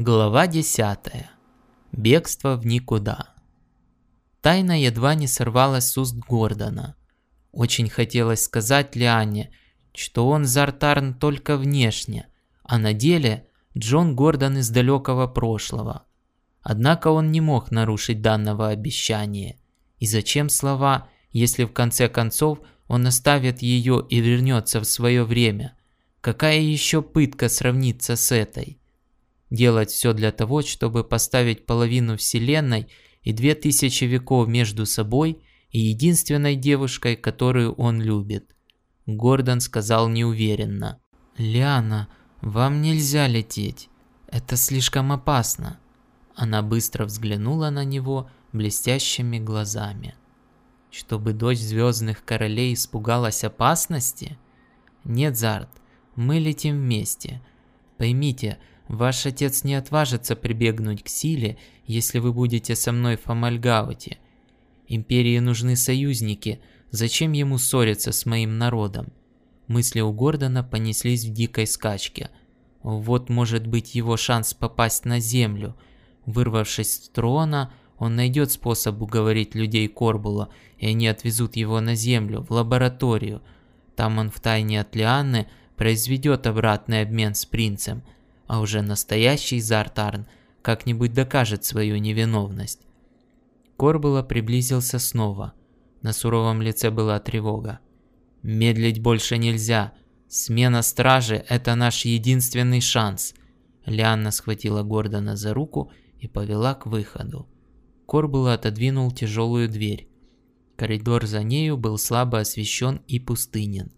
Глава 10. Бегство в никуда. Тайна едва не сорвалась с уст Гордона. Очень хотелось сказать Лиане, что он Зартарн только внешне, а на деле Джон Гордон из далекого прошлого. Однако он не мог нарушить данного обещания. И зачем слова, если в конце концов он оставит ее и вернется в свое время? Какая еще пытка сравнится с этой? Делать все для того, чтобы поставить половину Вселенной и две тысячи веков между собой и единственной девушкой, которую он любит. Гордон сказал неуверенно. «Лиана, вам нельзя лететь. Это слишком опасно». Она быстро взглянула на него блестящими глазами. Чтобы дочь Звездных Королей испугалась опасности? Нет, Зарт, мы летим вместе. Поймите, Ваш отец не отважится прибегнуть к силе, если вы будете со мной в Фомальгауте. Империи нужны союзники, зачем ему ссориться с моим народом? Мысли у Гордона понеслись в дикой скачке. Вот может быть его шанс попасть на землю. Вырвавшись с трона, он найдет способ уговорить людей Корбула, и они отвезут его на землю, в лабораторию. Там он втайне от Лианны произведет обратный обмен с принцем – а уже настоящий Зартарн как-нибудь докажет свою невиновность. Корбула приблизился снова. На суровом лице была тревога. «Медлить больше нельзя. Смена стражи – это наш единственный шанс». Лианна схватила Гордона за руку и повела к выходу. Корбула отодвинул тяжелую дверь. Коридор за нею был слабо освещен и пустынен.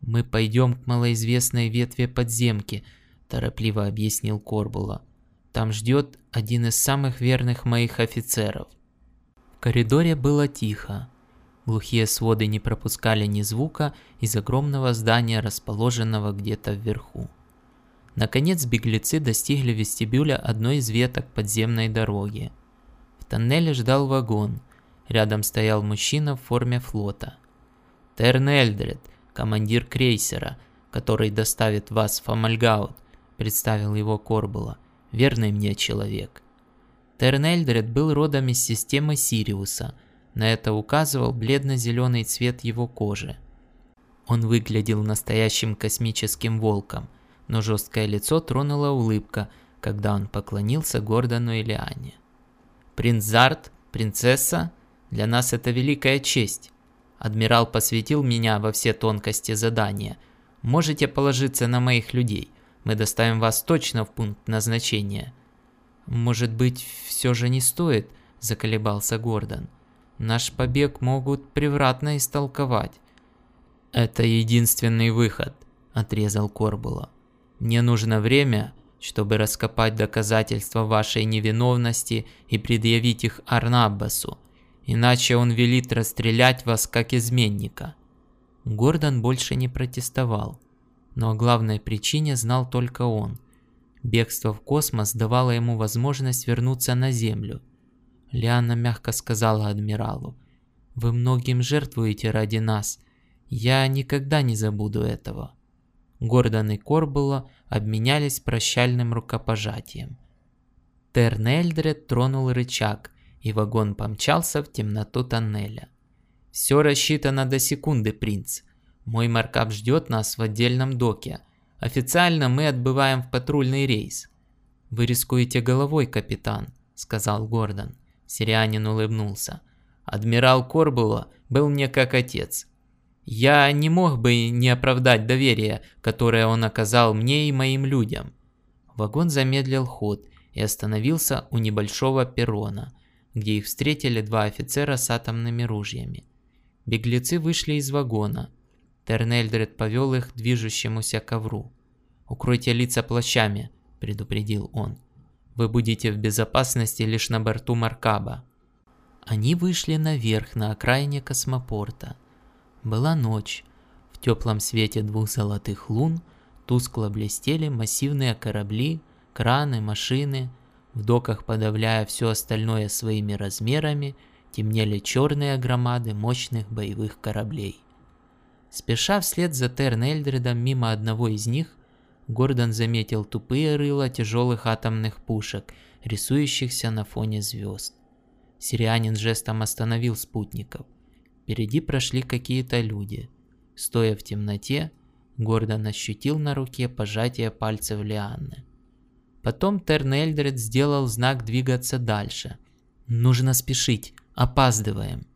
«Мы пойдем к малоизвестной ветве подземки», торопливо объяснил Корбула. Там ждет один из самых верных моих офицеров. В коридоре было тихо. Глухие своды не пропускали ни звука из огромного здания, расположенного где-то вверху. Наконец беглецы достигли вестибюля одной из веток подземной дороги. В тоннеле ждал вагон. Рядом стоял мужчина в форме флота. Терн Эльдред, командир крейсера, который доставит вас в Амальгаут, представил его Корбула, верный мне человек. Тернельдред был родом из системы Сириуса, на это указывал бледно-зеленый цвет его кожи. Он выглядел настоящим космическим волком, но жесткое лицо тронула улыбка, когда он поклонился Гордону и Лиане. «Принц Зарт, принцесса, для нас это великая честь. Адмирал посвятил меня во все тонкости задания. Можете положиться на моих людей. Мы доставим вас точно в пункт назначения». «Может быть, все же не стоит?» – заколебался Гордон. «Наш побег могут превратно истолковать». «Это единственный выход», – отрезал Корбула. «Мне нужно время, чтобы раскопать доказательства вашей невиновности и предъявить их Арнаббасу, иначе он велит расстрелять вас как изменника». Гордон больше не протестовал но о главной причине знал только он. Бегство в космос давало ему возможность вернуться на Землю. Лиана мягко сказала адмиралу, «Вы многим жертвуете ради нас. Я никогда не забуду этого». Гордон и Корбула обменялись прощальным рукопожатием. Тернельдред тронул рычаг, и вагон помчался в темноту тоннеля. «Все рассчитано до секунды, принц», мой маркап ждет нас в отдельном доке. Официально мы отбываем в патрульный рейс. Вы рискуете головой, капитан, сказал Гордон. Сирианин улыбнулся. Адмирал Корбула был мне как отец. Я не мог бы не оправдать доверие, которое он оказал мне и моим людям. Вагон замедлил ход и остановился у небольшого перрона, где их встретили два офицера с атомными ружьями. Беглецы вышли из вагона – Тернельдред повел их к движущемуся ковру. «Укройте лица плащами», – предупредил он. «Вы будете в безопасности лишь на борту Маркаба». Они вышли наверх на окраине космопорта. Была ночь. В теплом свете двух золотых лун тускло блестели массивные корабли, краны, машины. В доках, подавляя все остальное своими размерами, темнели черные громады мощных боевых кораблей. Спеша вслед за Терн Эльдредом мимо одного из них, Гордон заметил тупые рыла тяжелых атомных пушек, рисующихся на фоне звезд. Сирианин жестом остановил спутников. Впереди прошли какие-то люди. Стоя в темноте, Гордон ощутил на руке пожатие пальцев Лианны. Потом Тернельдред сделал знак двигаться дальше. «Нужно спешить, опаздываем».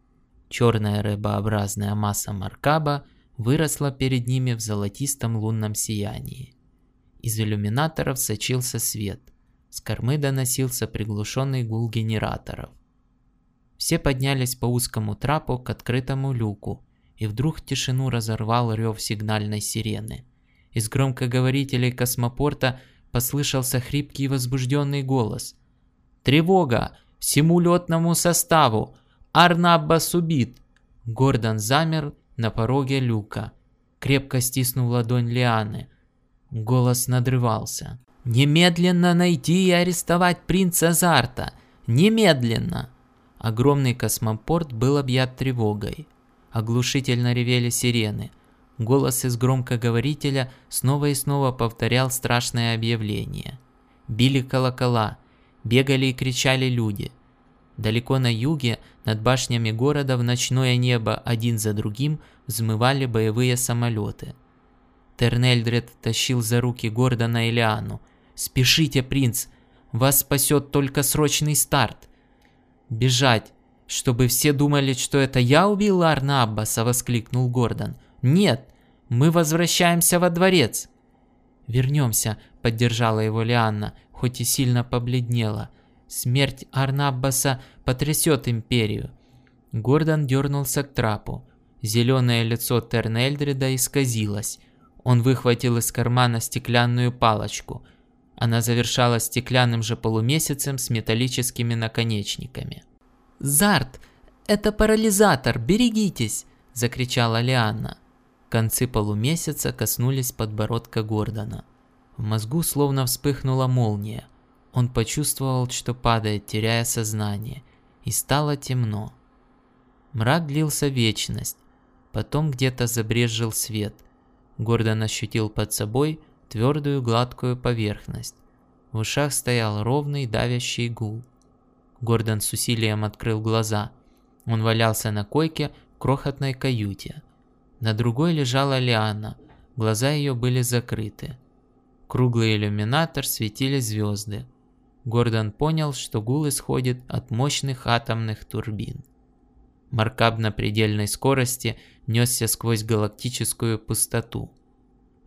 Черная рыбообразная масса Маркаба выросла перед ними в золотистом лунном сиянии. Из иллюминаторов сочился свет. С кормы доносился приглушенный гул генераторов. Все поднялись по узкому трапу к открытому люку, и вдруг тишину разорвал рев сигнальной сирены. Из громкоговорителей космопорта послышался хрипкий возбужденный голос. «Тревога! Всему летному составу! Арнаббас убит!» Гордон замер на пороге люка, крепко стиснув ладонь Лианы. Голос надрывался. «Немедленно найти и арестовать принца Зарта! Немедленно!» Огромный космопорт был объят тревогой. Оглушительно ревели сирены. Голос из громкоговорителя снова и снова повторял страшное объявление. Били колокола, бегали и кричали люди. Далеко на юге, над башнями города в ночное небо один за другим взмывали боевые самолеты. Тернельдред тащил за руки Гордона и Лиану. «Спешите, принц! Вас спасет только срочный старт!» «Бежать! Чтобы все думали, что это я убил Арна Аббаса!» – воскликнул Гордон. «Нет! Мы возвращаемся во дворец!» «Вернемся!» – поддержала его Лианна, хоть и сильно побледнела. «Смерть Арнаббаса потрясет империю!» Гордон дернулся к трапу. Зеленое лицо Тернельдрида исказилось. Он выхватил из кармана стеклянную палочку. Она завершалась стеклянным же полумесяцем с металлическими наконечниками. «Зарт! Это парализатор! Берегитесь!» – закричала Лианна. Концы полумесяца коснулись подбородка Гордона. В мозгу словно вспыхнула молния. Он почувствовал, что падает, теряя сознание, и стало темно. Мрак длился вечность, потом где-то забрезжил свет. Гордон ощутил под собой твердую гладкую поверхность. В ушах стоял ровный давящий гул. Гордон с усилием открыл глаза. Он валялся на койке в крохотной каюте. На другой лежала Лиана, глаза ее были закрыты. Круглый иллюминатор светили звезды. Гордон понял, что гул исходит от мощных атомных турбин. Маркаб на предельной скорости несся сквозь галактическую пустоту.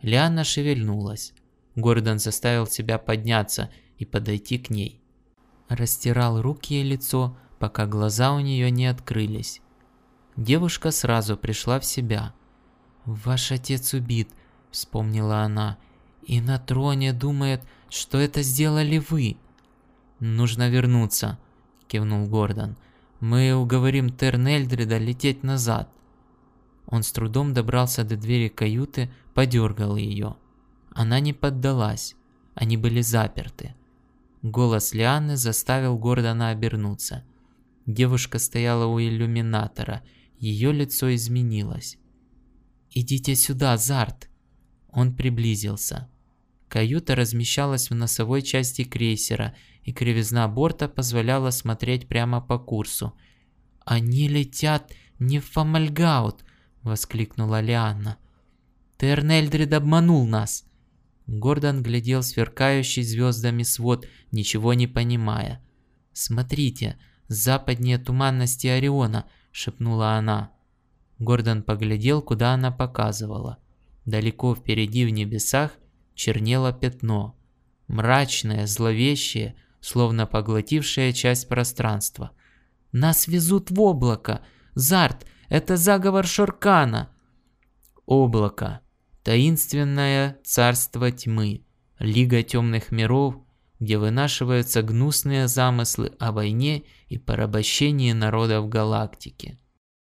Лиана шевельнулась. Гордон заставил себя подняться и подойти к ней. Растирал руки и лицо, пока глаза у нее не открылись. Девушка сразу пришла в себя. «Ваш отец убит», — вспомнила она, — «и на троне думает, что это сделали вы». «Нужно вернуться», — кивнул Гордон. «Мы уговорим Тернельдрида лететь назад». Он с трудом добрался до двери каюты, подергал ее. Она не поддалась, они были заперты. Голос Лианы заставил Гордона обернуться. Девушка стояла у иллюминатора, ее лицо изменилось. «Идите сюда, Зарт!» Он приблизился. Каюта размещалась в носовой части крейсера, и кривизна борта позволяла смотреть прямо по курсу. «Они летят не в Фомальгаут!» — воскликнула Лианна. «Тернельдрид обманул нас!» Гордон глядел сверкающий звездами свод, ничего не понимая. «Смотрите, западнее туманности Ориона!» — шепнула она. Гордон поглядел, куда она показывала. Далеко впереди в небесах чернело пятно. Мрачное, зловещее, словно поглотившее часть пространства. «Нас везут в облако! Зарт, это заговор Шоркана!» Облако. Таинственное царство тьмы. Лига темных миров, где вынашиваются гнусные замыслы о войне и порабощении народов галактики.